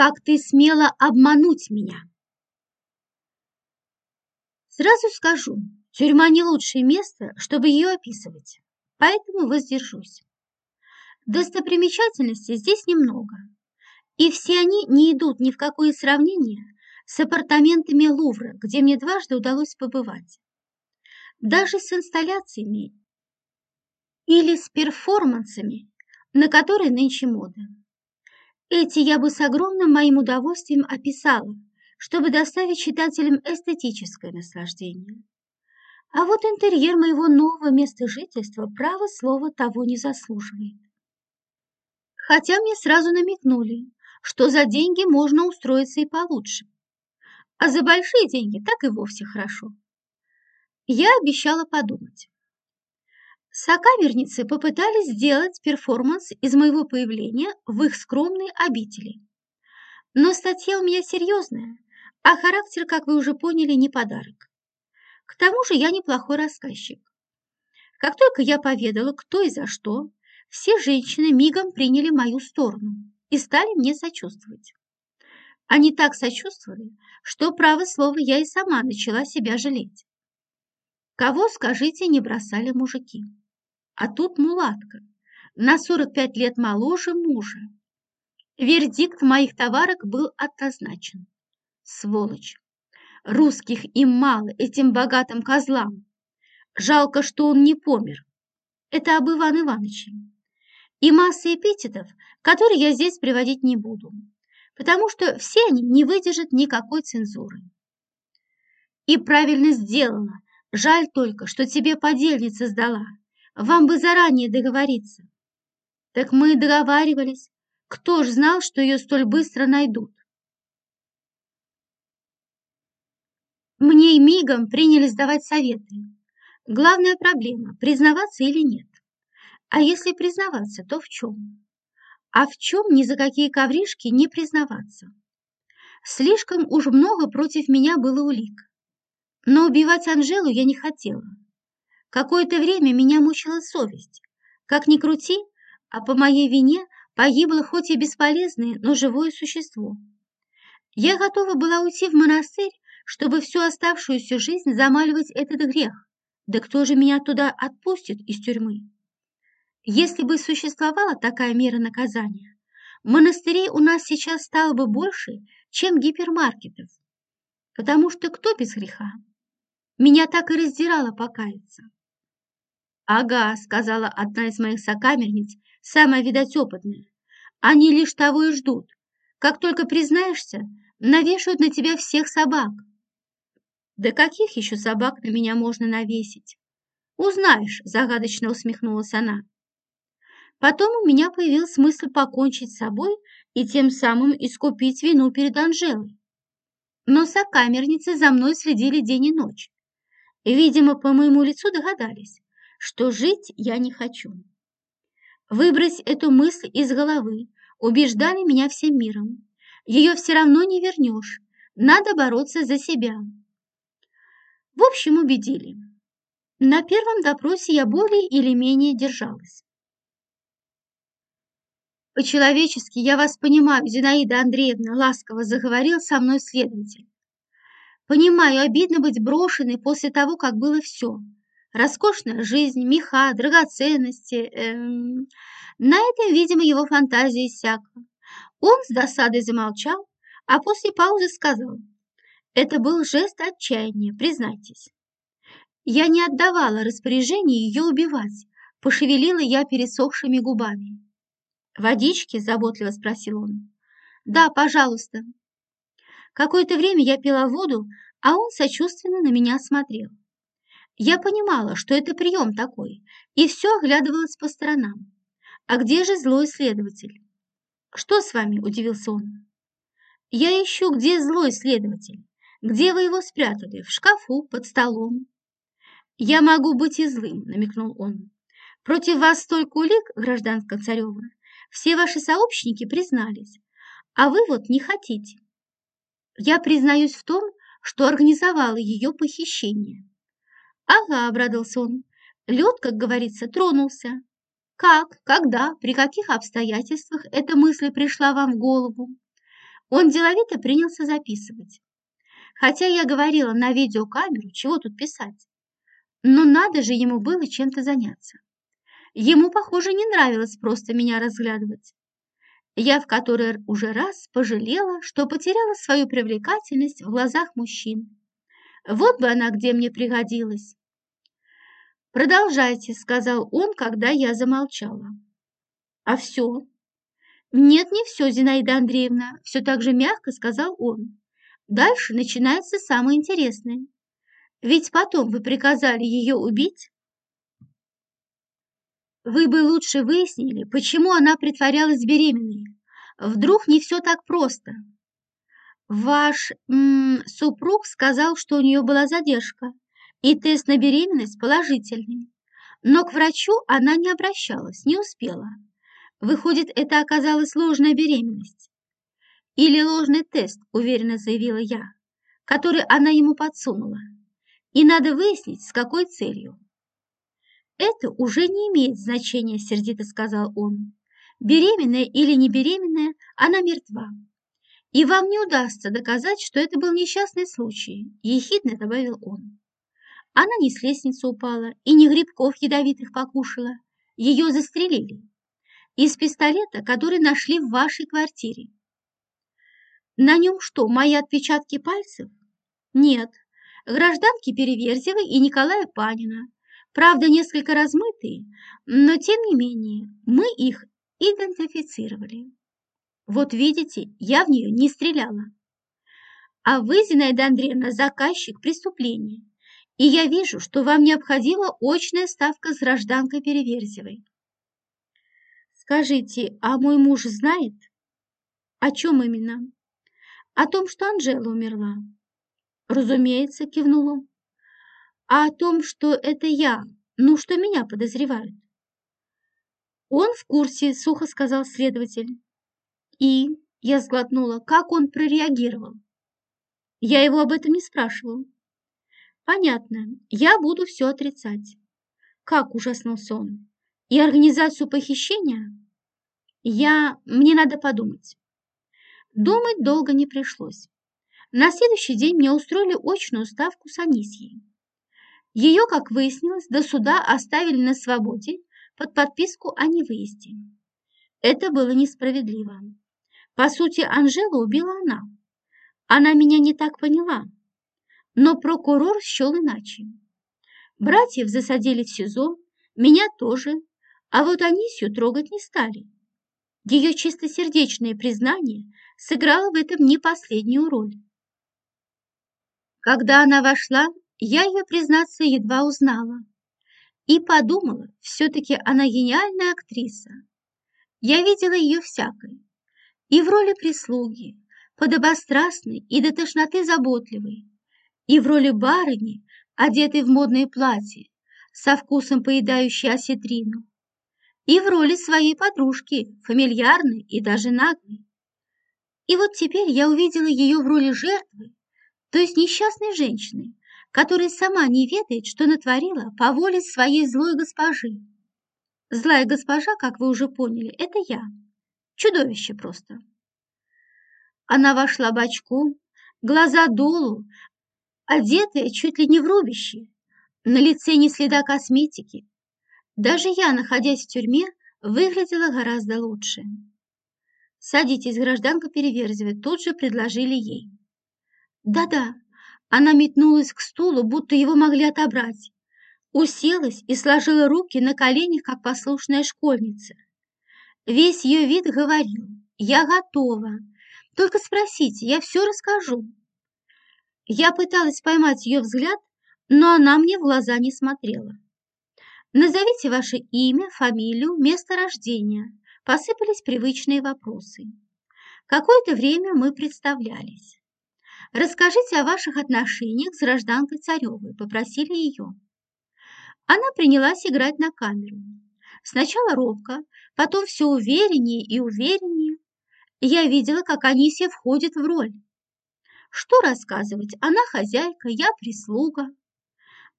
как ты смела обмануть меня. Сразу скажу, тюрьма не лучшее место, чтобы ее описывать, поэтому воздержусь. Достопримечательностей здесь немного, и все они не идут ни в какое сравнение с апартаментами Лувра, где мне дважды удалось побывать. Даже с инсталляциями или с перформансами, на которые нынче мода. Эти я бы с огромным моим удовольствием описала, чтобы доставить читателям эстетическое наслаждение. А вот интерьер моего нового места жительства, право слова, того не заслуживает хотя мне сразу намекнули, что за деньги можно устроиться и получше. А за большие деньги так и вовсе хорошо. Я обещала подумать. Сокамерницы попытались сделать перформанс из моего появления в их скромной обители. Но статья у меня серьезная, а характер, как вы уже поняли, не подарок. К тому же я неплохой рассказчик. Как только я поведала, кто и за что, все женщины мигом приняли мою сторону и стали мне сочувствовать. Они так сочувствовали, что, право слово, я и сама начала себя жалеть. Кого, скажите, не бросали мужики? А тут мулатка, на 45 лет моложе мужа. Вердикт моих товарок был однозначен. Сволочь! Русских им мало, этим богатым козлам. Жалко, что он не помер. Это об Иван Ивановиче и масса эпитетов, которые я здесь приводить не буду, потому что все они не выдержат никакой цензуры. И правильно сделала. Жаль только, что тебе подельница сдала. Вам бы заранее договориться. Так мы и договаривались. Кто ж знал, что ее столь быстро найдут? Мне и мигом принялись давать советы. Главная проблема – признаваться или нет. А если признаваться, то в чем? А в чем ни за какие ковришки не признаваться? Слишком уж много против меня было улик. Но убивать Анжелу я не хотела. Какое-то время меня мучила совесть. Как ни крути, а по моей вине погибло хоть и бесполезное, но живое существо. Я готова была уйти в монастырь, чтобы всю оставшуюся жизнь замаливать этот грех. Да кто же меня туда отпустит из тюрьмы? Если бы существовала такая мера наказания, монастырей у нас сейчас стало бы больше, чем гипермаркетов. Потому что кто без греха? Меня так и раздирало покаяться. «Ага», — сказала одна из моих сокамерниц, самая, видать, опытная. «Они лишь того и ждут. Как только признаешься, навешают на тебя всех собак». «Да каких еще собак на меня можно навесить?» «Узнаешь», — загадочно усмехнулась она. Потом у меня появился мысль покончить с собой и тем самым искупить вину перед Анжелой. Но сокамерницы за мной следили день и ночь. Видимо, по моему лицу догадались, что жить я не хочу. Выбрось эту мысль из головы, убеждали меня всем миром. Ее все равно не вернешь, надо бороться за себя. В общем, убедили. На первом допросе я более или менее держалась. «По-человечески я вас понимаю, Зинаида Андреевна», — ласково заговорил со мной следователь. «Понимаю, обидно быть брошенной после того, как было все. Роскошная жизнь, меха, драгоценности. Эм... На этом, видимо, его фантазия иссякла. Он с досадой замолчал, а после паузы сказал. Это был жест отчаяния, признайтесь. Я не отдавала распоряжение ее убивать, пошевелила я пересохшими губами. «Водички?» – заботливо спросил он. «Да, пожалуйста». Какое-то время я пила воду, а он сочувственно на меня смотрел. Я понимала, что это прием такой, и все оглядывалось по сторонам. «А где же злой следователь?» «Что с вами?» – удивился он. «Я ищу, где злой следователь. Где вы его спрятали? В шкафу, под столом?» «Я могу быть и злым», – намекнул он. «Против вас столько улик, гражданка Царева, все ваши сообщники признались, а вы вот не хотите. Я признаюсь в том, что организовала ее похищение. Ага, обрадовался он. Лед, как говорится, тронулся. Как, когда, при каких обстоятельствах эта мысль пришла вам в голову? Он деловито принялся записывать. Хотя я говорила на видеокамеру, чего тут писать. Но надо же ему было чем-то заняться. Ему, похоже, не нравилось просто меня разглядывать. Я в который уже раз пожалела, что потеряла свою привлекательность в глазах мужчин. Вот бы она где мне пригодилась. «Продолжайте», — сказал он, когда я замолчала. «А все?» «Нет, не все, Зинаида Андреевна», — все так же мягко сказал он. «Дальше начинается самое интересное. Ведь потом вы приказали ее убить?» Вы бы лучше выяснили, почему она притворялась беременной. Вдруг не все так просто. Ваш м -м, супруг сказал, что у нее была задержка, и тест на беременность положительный. Но к врачу она не обращалась, не успела. Выходит, это оказалась ложная беременность. Или ложный тест, уверенно заявила я, который она ему подсунула. И надо выяснить, с какой целью. «Это уже не имеет значения», – сердито сказал он. «Беременная или не беременная, она мертва. И вам не удастся доказать, что это был несчастный случай», – ехидно добавил он. Она не с лестницы упала и не грибков ядовитых покушала. Ее застрелили. Из пистолета, который нашли в вашей квартире. На нем что, мои отпечатки пальцев? Нет. Гражданки Переверзевой и Николая Панина, правда несколько размытые, но тем не менее мы их идентифицировали. Вот видите, я в нее не стреляла. А вы, Зинаида Андреевна, заказчик преступления, и я вижу, что вам необходима очная ставка с гражданкой Переверзевой. Скажите, а мой муж знает? О чем именно? О том, что Анжела умерла. Разумеется, кивнул он а о том, что это я, ну, что меня подозревают. Он в курсе, сухо сказал следователь. И я сглотнула, как он прореагировал. Я его об этом не спрашивал. Понятно, я буду все отрицать. Как ужаснулся он. И организацию похищения? Я... мне надо подумать. Думать долго не пришлось. На следующий день мне устроили очную ставку с Анисьей. Ее, как выяснилось, до суда оставили на свободе под подписку о невыезде. Это было несправедливо. По сути, Анжелу убила она. Она меня не так поняла. Но прокурор счел иначе. Братьев засадили в СИЗО, меня тоже, а вот Анисью трогать не стали. Ее чистосердечное признание сыграло в этом не последнюю роль. Когда она вошла, я ее, признаться, едва узнала. И подумала, все-таки она гениальная актриса. Я видела ее всякой. И в роли прислуги, подобострастной и до тошноты заботливой, и в роли барыни, одетой в модное платье, со вкусом поедающей осетрину, и в роли своей подружки, фамильярной и даже наглой. И вот теперь я увидела ее в роли жертвы, то есть несчастной женщины, которая сама не ведает, что натворила по воле своей злой госпожи. Злая госпожа, как вы уже поняли, это я. Чудовище просто. Она вошла бочком, глаза долу, одетая чуть ли не в рубище, на лице не следа косметики. Даже я, находясь в тюрьме, выглядела гораздо лучше. «Садитесь, гражданка Переверзева», тут же предложили ей. «Да-да», она метнулась к стулу, будто его могли отобрать. Уселась и сложила руки на коленях, как послушная школьница. Весь ее вид говорил «Я готова. Только спросите, я все расскажу». Я пыталась поймать ее взгляд, но она мне в глаза не смотрела. «Назовите ваше имя, фамилию, место рождения», посыпались привычные вопросы. Какое-то время мы представлялись. «Расскажите о ваших отношениях с гражданкой Царевой», – попросили ее. Она принялась играть на камеру. Сначала робко, потом все увереннее и увереннее. Я видела, как Анисия входит в роль. Что рассказывать? Она хозяйка, я прислуга.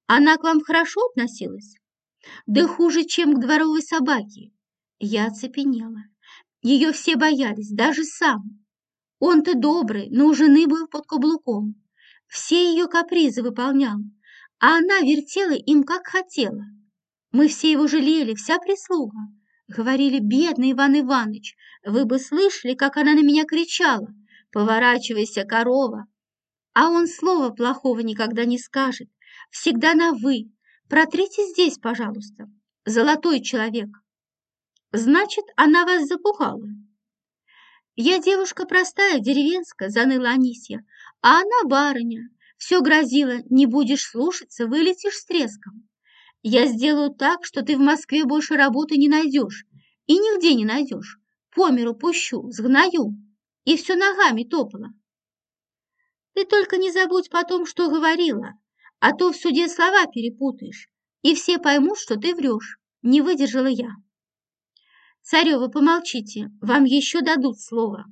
Она к вам хорошо относилась? Да хуже, чем к дворовой собаке. Я оцепенела. Ее все боялись, даже сам. Он-то добрый, но у жены был под каблуком. Все ее капризы выполнял, а она вертела им, как хотела. Мы все его жалели, вся прислуга. Говорили, бедный Иван Иванович, вы бы слышали, как она на меня кричала. Поворачивайся, корова. А он слова плохого никогда не скажет. Всегда на «вы». Протрите здесь, пожалуйста. Золотой человек. Значит, она вас запугала. Я девушка простая, деревенская, заныла Анисья, а она барыня. Все грозила, не будешь слушаться, вылетишь с треском. Я сделаю так, что ты в Москве больше работы не найдешь. И нигде не найдешь. По миру пущу, сгною. И все ногами топала. Ты только не забудь потом, что говорила, а то в суде слова перепутаешь, и все поймут, что ты врешь. Не выдержала я. Царева, помолчите, вам еще дадут слово.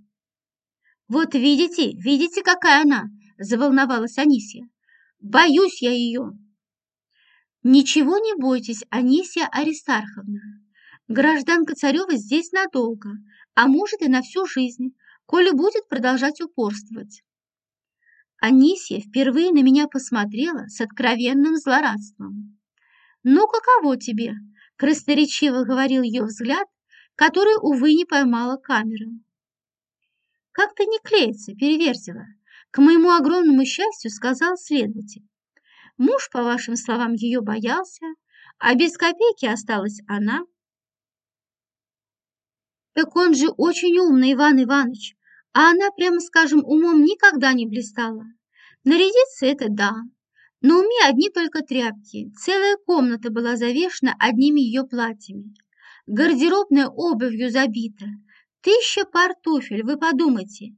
Вот видите, видите, какая она, заволновалась Анисия. Боюсь я ее. Ничего не бойтесь, Анисия Аристарховна. Гражданка Царева здесь надолго, а может и на всю жизнь, коли будет продолжать упорствовать. Анисия впервые на меня посмотрела с откровенным злорадством. «Ну, каково тебе?» – красноречиво говорил ее взгляд, который, увы, не поймала камера. «Как-то не клеится, переверзила», – к моему огромному счастью сказал следователь. Муж, по вашим словам, ее боялся, а без копейки осталась она. Так он же очень умный, Иван Иванович, а она, прямо скажем, умом никогда не блистала. Нарядиться это да, но у меня одни только тряпки. Целая комната была завешена одними ее платьями. Гардеробная обувью забита. Тысяча пар туфель, вы подумайте.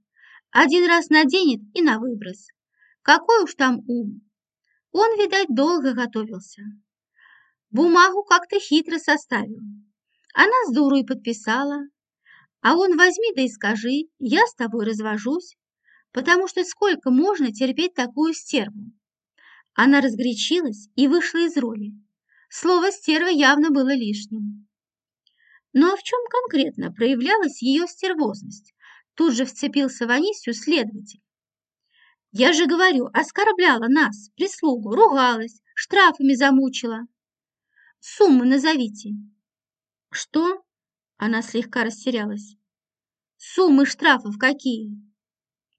Один раз наденет и на выброс. Какой уж там ум. Он, видать, долго готовился. Бумагу как-то хитро составил. Она с дурой подписала, а он возьми да и скажи, я с тобой развожусь, потому что сколько можно терпеть такую стерву? Она разгорячилась и вышла из роли. Слово «стерва» явно было лишним. Ну а в чем конкретно проявлялась ее стервозность? Тут же вцепился в Анисию следователь. Я же говорю, оскорбляла нас, прислугу, ругалась, штрафами замучила. Суммы назовите. Что? Она слегка растерялась. Суммы штрафов какие?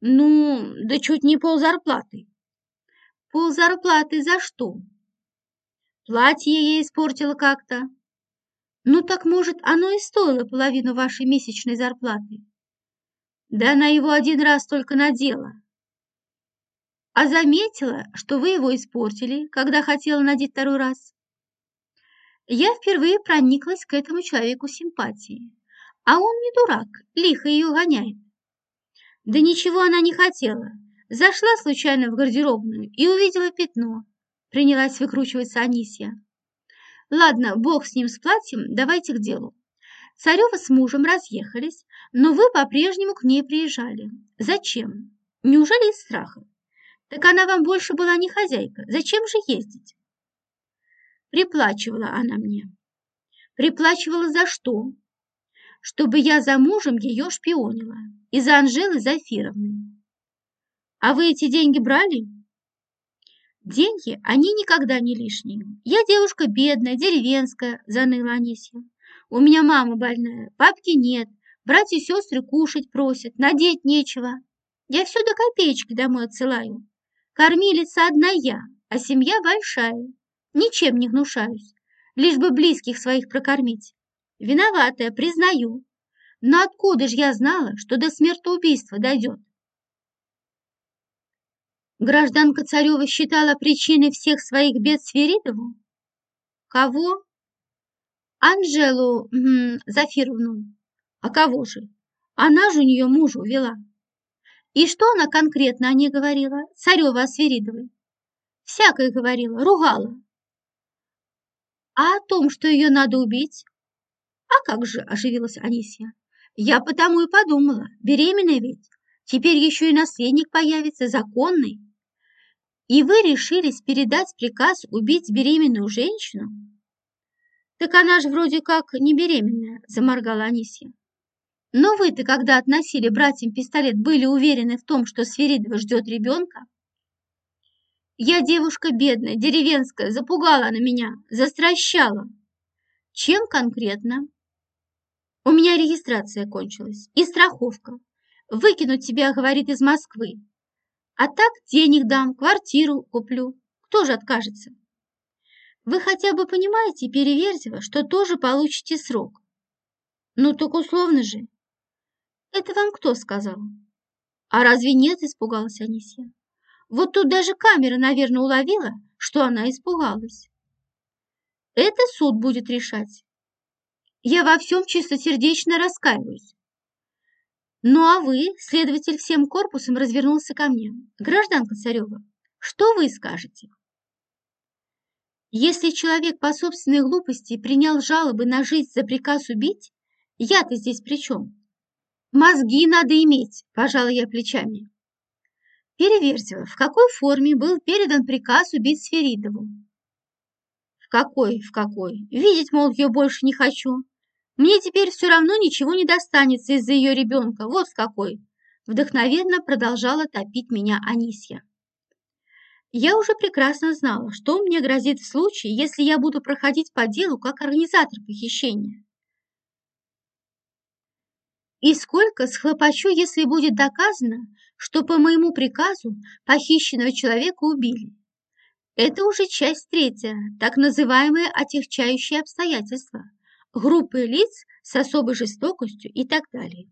Ну, да чуть не пол зарплаты. Пол зарплаты за что? Платье ей испортило как-то. Ну так, может, оно и стоило половину вашей месячной зарплаты. Да она его один раз только надела. А заметила, что вы его испортили, когда хотела надеть второй раз. Я впервые прониклась к этому человеку симпатией. А он не дурак, лихо ее гоняет. Да ничего она не хотела. Зашла случайно в гардеробную и увидела пятно. Принялась выкручиваться Анисия. Ладно, бог с ним с платьем, давайте к делу. Царева с мужем разъехались, но вы по-прежнему к ней приезжали. Зачем? Неужели из страха? Так она вам больше была не хозяйка. Зачем же ездить? Приплачивала она мне. Приплачивала за что? Чтобы я за мужем ее шпионила. И за Анжелой Зафировной. А вы эти деньги брали? Деньги, они никогда не лишние. Я девушка бедная, деревенская, заныла Анисья. У меня мама больная, папки нет, братья и сестры кушать просят, надеть нечего. Я все до копеечки домой отсылаю. Кормилица одна я, а семья большая. Ничем не гнушаюсь, лишь бы близких своих прокормить. Виноватая, признаю. Но откуда же я знала, что до смертоубийства дойдет? Гражданка Царева считала причиной всех своих бед Сверидову? Кого? Анжелу м, Зафировну. А кого же? Она же у нее мужа увела. И что она конкретно о ней говорила, Царева о Сверидовой? Всякое говорила, ругала. А о том, что ее надо убить? А как же, оживилась Анисия. Я потому и подумала, беременная ведь. Теперь еще и наследник появится, законный. И вы решились передать приказ убить беременную женщину? Так она же вроде как не беременная, заморгала Анисия. Но вы-то, когда относили братьям пистолет, были уверены в том, что Сверидова ждет ребенка? Я девушка бедная, деревенская, запугала она меня, застращала. Чем конкретно? У меня регистрация кончилась и страховка. Выкинуть тебя, говорит, из Москвы. А так денег дам, квартиру куплю. Кто же откажется? Вы хотя бы понимаете, Переверзева, что тоже получите срок? Ну так условно же. Это вам кто сказал? А разве нет, испугалась Анисья. Вот тут даже камера, наверное, уловила, что она испугалась. Это суд будет решать. Я во всем чистосердечно раскаиваюсь. Ну а вы, следователь всем корпусом, развернулся ко мне. Гражданка Царева, что вы скажете? Если человек по собственной глупости принял жалобы на жизнь за приказ убить, я-то здесь при чем? Мозги надо иметь, пожала я плечами. Переверзева, в какой форме был передан приказ убить Сферидову? В какой, в какой? Видеть, мол, ее больше не хочу. Мне теперь все равно ничего не достанется из-за ее ребенка. Вот в какой. Вдохновенно продолжала топить меня Анисья. Я уже прекрасно знала, что мне грозит в случае, если я буду проходить по делу как организатор похищения. И сколько схлопочу, если будет доказано, что по моему приказу похищенного человека убили. Это уже часть третья, так называемые отягчающие обстоятельства, группы лиц с особой жестокостью и так далее.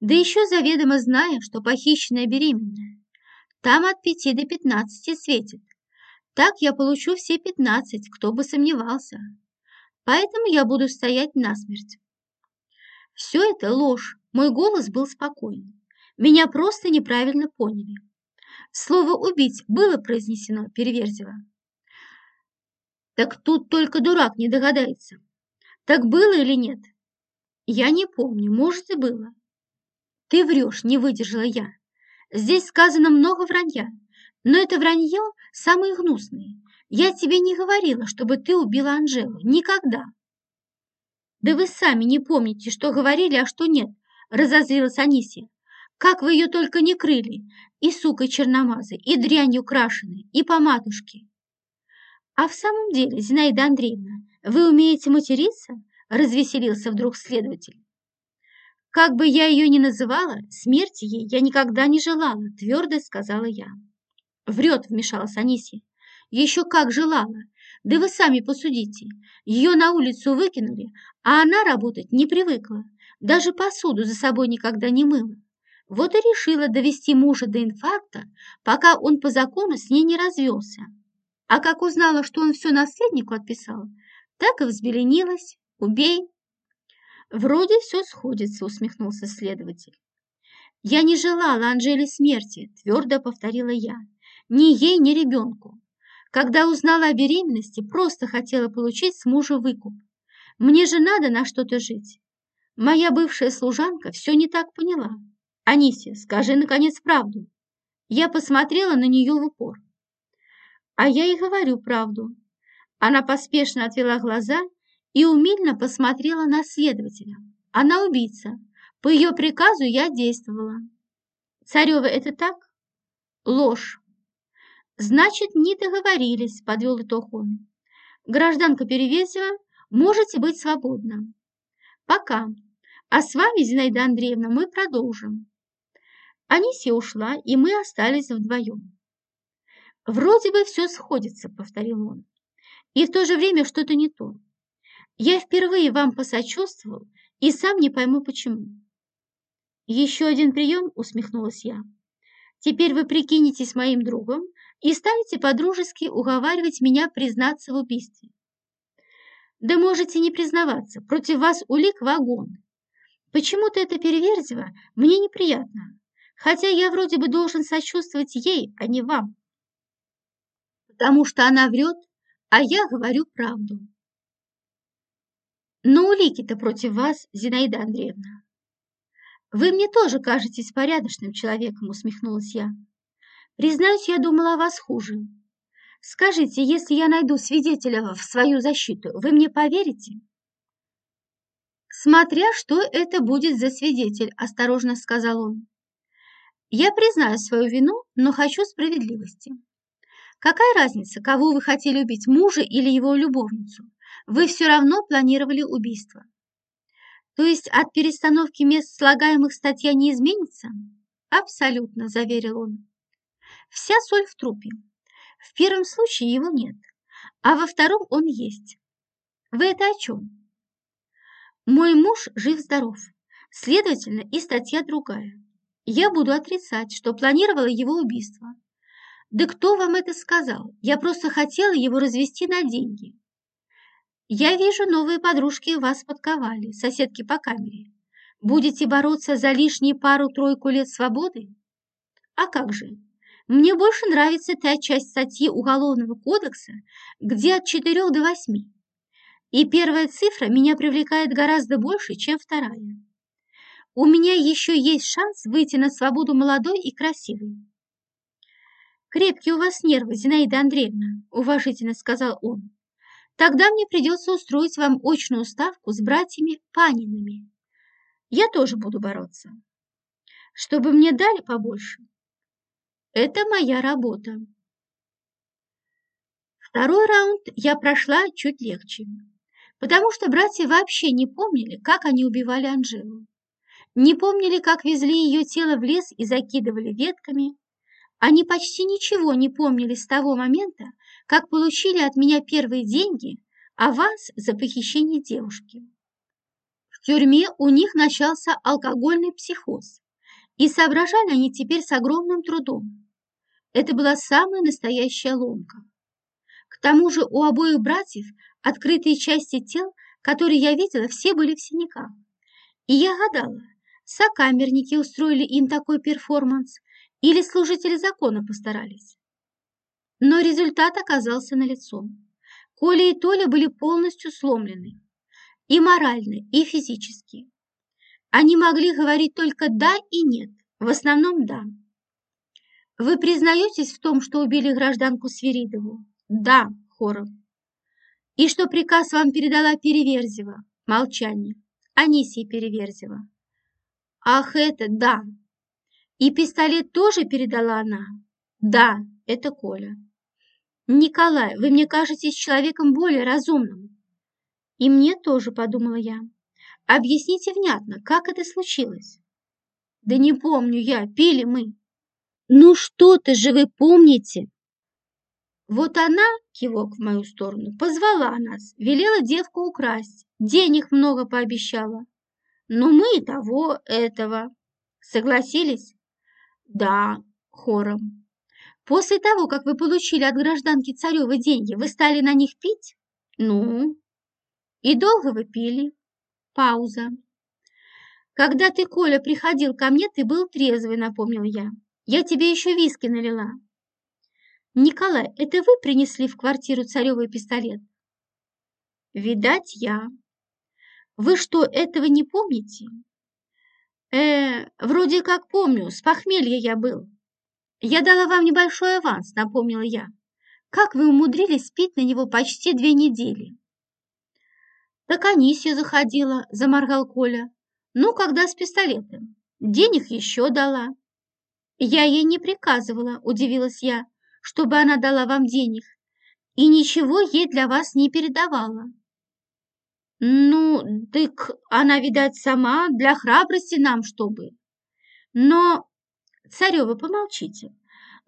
Да еще заведомо зная, что похищенная беременная. Там от 5 до 15 светит. Так я получу все 15, кто бы сомневался. Поэтому я буду стоять насмерть. Все это ложь. Мой голос был спокойный. Меня просто неправильно поняли. Слово «убить» было произнесено Переверзево. Так тут только дурак не догадается. Так было или нет? Я не помню, может и было. Ты врешь, не выдержала я. Здесь сказано много вранья, но это вранье самое гнусное. Я тебе не говорила, чтобы ты убила Анжелу. Никогда. Да вы сами не помните, что говорили, а что нет, разозлилась Анисия. Как вы ее только не крыли, и сукой черномазой, и дрянью крашеной, и по матушке. А в самом деле, Зинаида Андреевна, вы умеете материться? Развеселился вдруг следователь. Как бы я ее ни называла, смерти ей я никогда не желала, твердо сказала я. Врет, вмешалась Анисия. Еще как желала. Да вы сами посудите. Ее на улицу выкинули, а она работать не привыкла. Даже посуду за собой никогда не мыла. Вот и решила довести мужа до инфаркта, пока он по закону с ней не развелся. А как узнала, что он все наследнику отписал, так и взбеленилась. Убей, «Вроде все сходится», — усмехнулся следователь. «Я не желала Анжеле смерти», — твердо повторила я. «Ни ей, ни ребенку. Когда узнала о беременности, просто хотела получить с мужа выкуп. Мне же надо на что-то жить. Моя бывшая служанка все не так поняла. Анисия, скажи, наконец, правду». Я посмотрела на нее в упор. А я и говорю правду. Она поспешно отвела глаза и умильно посмотрела на следователя. Она убийца. По ее приказу я действовала. Царева, это так? Ложь. Значит, не договорились, подвел итог он. Гражданка Перевесева, можете быть свободна. Пока. А с вами, Зинаида Андреевна, мы продолжим. Анисия ушла, и мы остались вдвоем. «Вроде бы все сходится», — повторил он. «И в то же время что-то не то. Я впервые вам посочувствовал и сам не пойму почему. Еще один прием, усмехнулась я. Теперь вы прикинетесь моим другом и станете подружески уговаривать меня признаться в убийстве. Да можете не признаваться, против вас улик вагон. Почему-то это переверзиво мне неприятно, хотя я вроде бы должен сочувствовать ей, а не вам. Потому что она врет, а я говорю правду. Но улики-то против вас, Зинаида Андреевна. Вы мне тоже кажетесь порядочным человеком, усмехнулась я. Признаюсь, я думала о вас хуже. Скажите, если я найду свидетеля в свою защиту, вы мне поверите? «Смотря, что это будет за свидетель», – осторожно сказал он. «Я признаю свою вину, но хочу справедливости. Какая разница, кого вы хотели убить, мужа или его любовницу? Вы все равно планировали убийство. То есть от перестановки мест слагаемых статья не изменится? Абсолютно, заверил он. Вся соль в трупе. В первом случае его нет, а во втором он есть. Вы это о чем? Мой муж жив-здоров, следовательно, и статья другая. Я буду отрицать, что планировала его убийство. Да кто вам это сказал? Я просто хотела его развести на деньги. Я вижу, новые подружки вас подковали, соседки по камере. Будете бороться за лишние пару-тройку лет свободы? А как же? Мне больше нравится та часть статьи Уголовного кодекса, где от 4 до 8. И первая цифра меня привлекает гораздо больше, чем вторая. У меня еще есть шанс выйти на свободу молодой и красивой. «Крепкие у вас нервы, Зинаида Андреевна», – уважительно сказал он. «Тогда мне придется устроить вам очную ставку с братьями Паниными. Я тоже буду бороться. Чтобы мне дали побольше. Это моя работа». Второй раунд я прошла чуть легче потому что братья вообще не помнили, как они убивали Анжелу. Не помнили, как везли ее тело в лес и закидывали ветками. Они почти ничего не помнили с того момента, как получили от меня первые деньги, аванс за похищение девушки. В тюрьме у них начался алкогольный психоз, и соображали они теперь с огромным трудом. Это была самая настоящая ломка. К тому же у обоих братьев Открытые части тел, которые я видела, все были в синяках. И я гадала, сокамерники устроили им такой перформанс или служители закона постарались. Но результат оказался налицо. Коля и Толя были полностью сломлены. И морально, и физически. Они могли говорить только «да» и «нет», в основном «да». «Вы признаетесь в том, что убили гражданку Свиридову?» «Да», хором. И что приказ вам передала Переверзева? Молчание. Анисия Переверзева. Ах, это да. И пистолет тоже передала она? Да, это Коля. Николай, вы мне кажетесь человеком более разумным. И мне тоже, подумала я. Объясните внятно, как это случилось? Да не помню я, пили мы. Ну что-то же вы помните, вот она, кивок в мою сторону, позвала нас, велела девку украсть, денег много пообещала. Но мы и того, этого. Согласились? Да, хором. После того, как вы получили от гражданки Царевой деньги, вы стали на них пить? Ну? И долго вы пили? Пауза. Когда ты, Коля, приходил ко мне, ты был трезвый, напомнил я. Я тебе еще виски налила. «Николай, это вы принесли в квартиру царевый пистолет?» «Видать, я». «Вы что, этого не помните?» «Э, вроде как помню, с похмелья я был». «Я дала вам небольшой аванс», — напомнила я. «Как вы умудрились спить на него почти две недели?» «Так Анисия заходила», — заморгал Коля. «Ну, когда с пистолетом. Денег еще дала». «Я ей не приказывала», — удивилась я чтобы она дала вам денег, и ничего ей для вас не передавала. Ну, так она, видать, сама для храбрости нам, чтобы. Но, Царева, помолчите.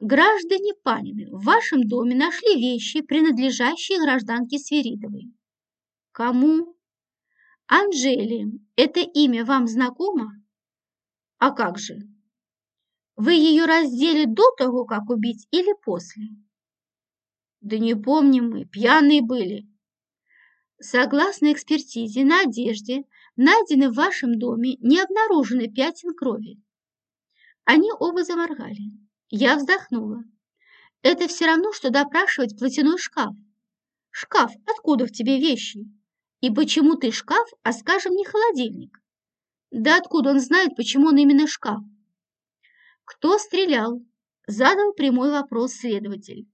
Граждане Панины, в вашем доме нашли вещи, принадлежащие гражданке Свиридовой. Кому? Анжели. Это имя вам знакомо? А как же? Вы ее раздели до того, как убить, или после? Да не помним мы, пьяные были. Согласно экспертизе на одежде, найдены в вашем доме не обнаружены пятен крови. Они оба заморгали. Я вздохнула. Это все равно, что допрашивать платяной шкаф. Шкаф, откуда в тебе вещи? И почему ты шкаф, а скажем, не холодильник? Да откуда он знает, почему он именно шкаф? «Кто стрелял?» – задал прямой вопрос следователь.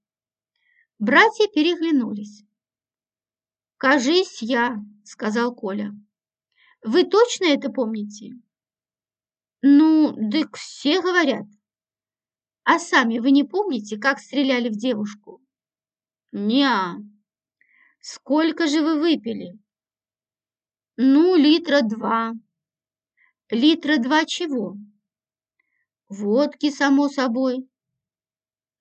Братья переглянулись. «Кажись, я», – сказал Коля. Вы точно это помните? Ну, дык все говорят. А сами вы не помните, как стреляли в девушку? Неа. Сколько же вы выпили? Ну, литра два. Литра два чего? Водки, само собой.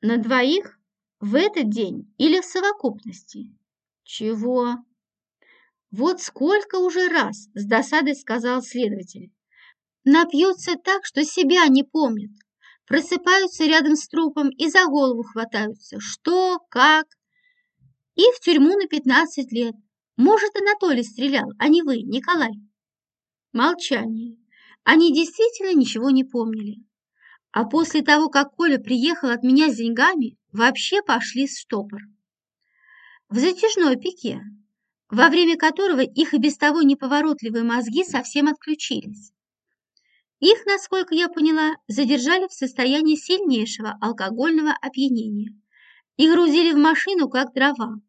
На двоих? В этот день или в совокупности? Чего? Вот сколько уже раз, с досадой сказал следователь. Напьются так, что себя не помнят. Просыпаются рядом с трупом и за голову хватаются. Что, как? И в тюрьму на 15 лет. Может, Анатолий стрелял, а не вы, Николай. Молчание. Они действительно ничего не помнили. А после того, как Коля приехал от меня с деньгами, вообще пошли с штопор. В затяжной пике, во время которого их и без того неповоротливые мозги совсем отключились. Их, насколько я поняла, задержали в состоянии сильнейшего алкогольного опьянения и грузили в машину, как дрова.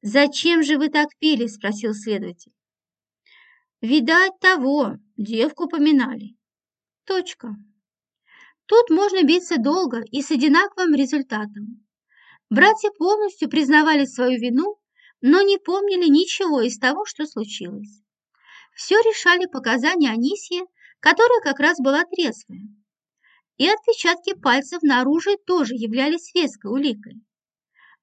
«Зачем же вы так пили?» – спросил следователь. «Видать того, девку поминали». Точка. Тут можно биться долго и с одинаковым результатом. Братья полностью признавали свою вину, но не помнили ничего из того, что случилось. Все решали показания Анисьи, которая как раз была трезвая. И отпечатки пальцев на оружии тоже являлись веской уликой.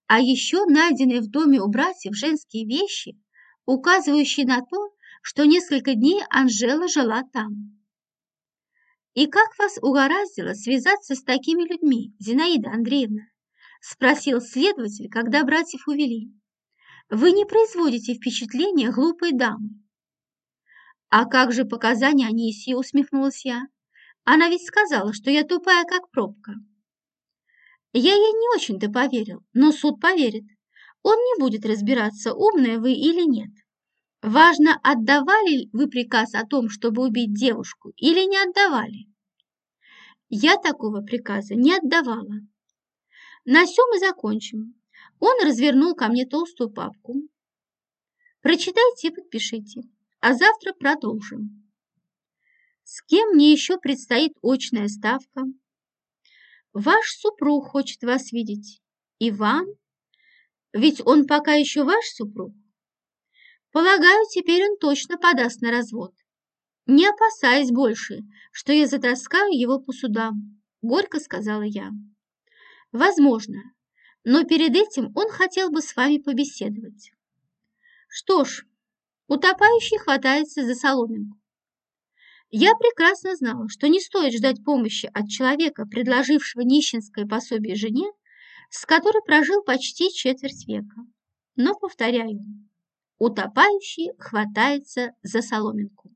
А еще найденные в доме у братьев женские вещи, указывающие на то, что несколько дней Анжела жила там. «И как вас угораздило связаться с такими людьми, Зинаида Андреевна?» – спросил следователь, когда братьев увели. «Вы не производите впечатления глупой дамы». «А как же показания Анисии?» – усмехнулась я. «Она ведь сказала, что я тупая, как пробка». Я ей не очень-то поверил, но суд поверит. Он не будет разбираться, умная вы или нет. Важно, отдавали вы приказ о том, чтобы убить девушку, или не отдавали? Я такого приказа не отдавала. На сём мы закончим. Он развернул ко мне толстую папку. Прочитайте и подпишите, а завтра продолжим. С кем мне еще предстоит очная ставка? Ваш супруг хочет вас видеть. И вам? Ведь он пока еще ваш супруг. Полагаю, теперь он точно подаст на развод. Не опасаясь больше, что я затаскаю его по судам, горько сказала я. Возможно, но перед этим он хотел бы с вами побеседовать. Что ж, утопающий хватается за соломинку. Я прекрасно знала, что не стоит ждать помощи от человека, предложившего нищенское пособие жене, с которой прожил почти четверть века. Но, повторяю, утопающий хватается за соломинку.